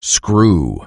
screw.